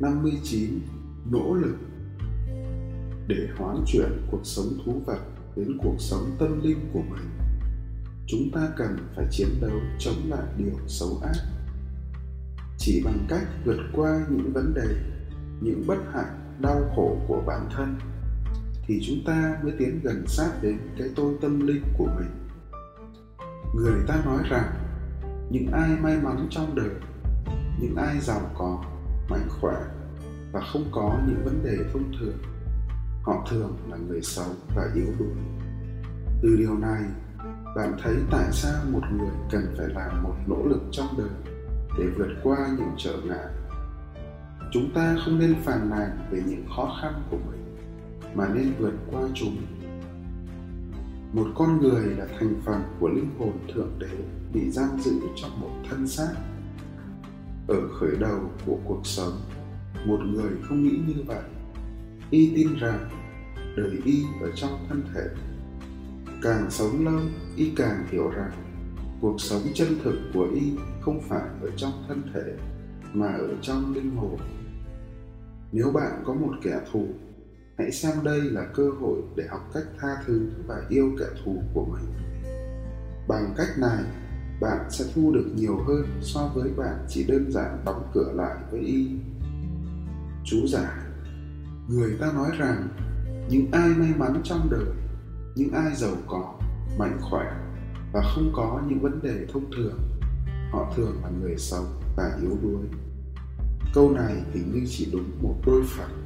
59 nỗ lực để hoán chuyển cuộc sống thú vật đến cuộc sống tâm linh của mình. Chúng ta cần phải chiến đấu chống lại điều xấu ác. Chỉ bằng cách vượt qua những vấn đề, những bất hạnh đau khổ của bản thân, thì chúng ta mới tiến gần sát đến cái tôi tâm linh của mình. Người ta nói rằng, những ai may mắn trong đời, những ai giàu có mạnh khỏe và không có những vấn đề thông thường. Họ thường là người xấu và yếu đuối. Từ điều này, bạn thấy tại sao một người cần phải làm một nỗ lực trong đời để vượt qua những trở ngại? Chúng ta không nên phàn nàn về những khó khăn của mình, mà nên vượt qua chúng. Một con người là thành phần của linh hồn thượng đế bị giam giữ trong một thân xác ở khởi đầu của cuộc sống, một người không nghĩ như vậy. Y tin rằng đời y ở trong thân thể. Càng sống lâu, y càng hiểu rằng cuộc sống chân thực của y không phải ở trong thân thể, mà ở trong linh hồn. Nếu bạn có một kẻ thù, hãy xem đây là cơ hội để học cách tha thứ và yêu kẻ thù của mình. Bằng cách này bạn sẽ thu được nhiều hơn so với bạn chỉ đơn giản đóng cửa lại với y. Chú giải người ta nói rằng, những ai may mắn trong đời, những ai giàu có, mạnh khỏe và không có những vấn đề thông thường, họ thường là người sống và yếu đuối. Câu này hình như chỉ đúng một đôi phần.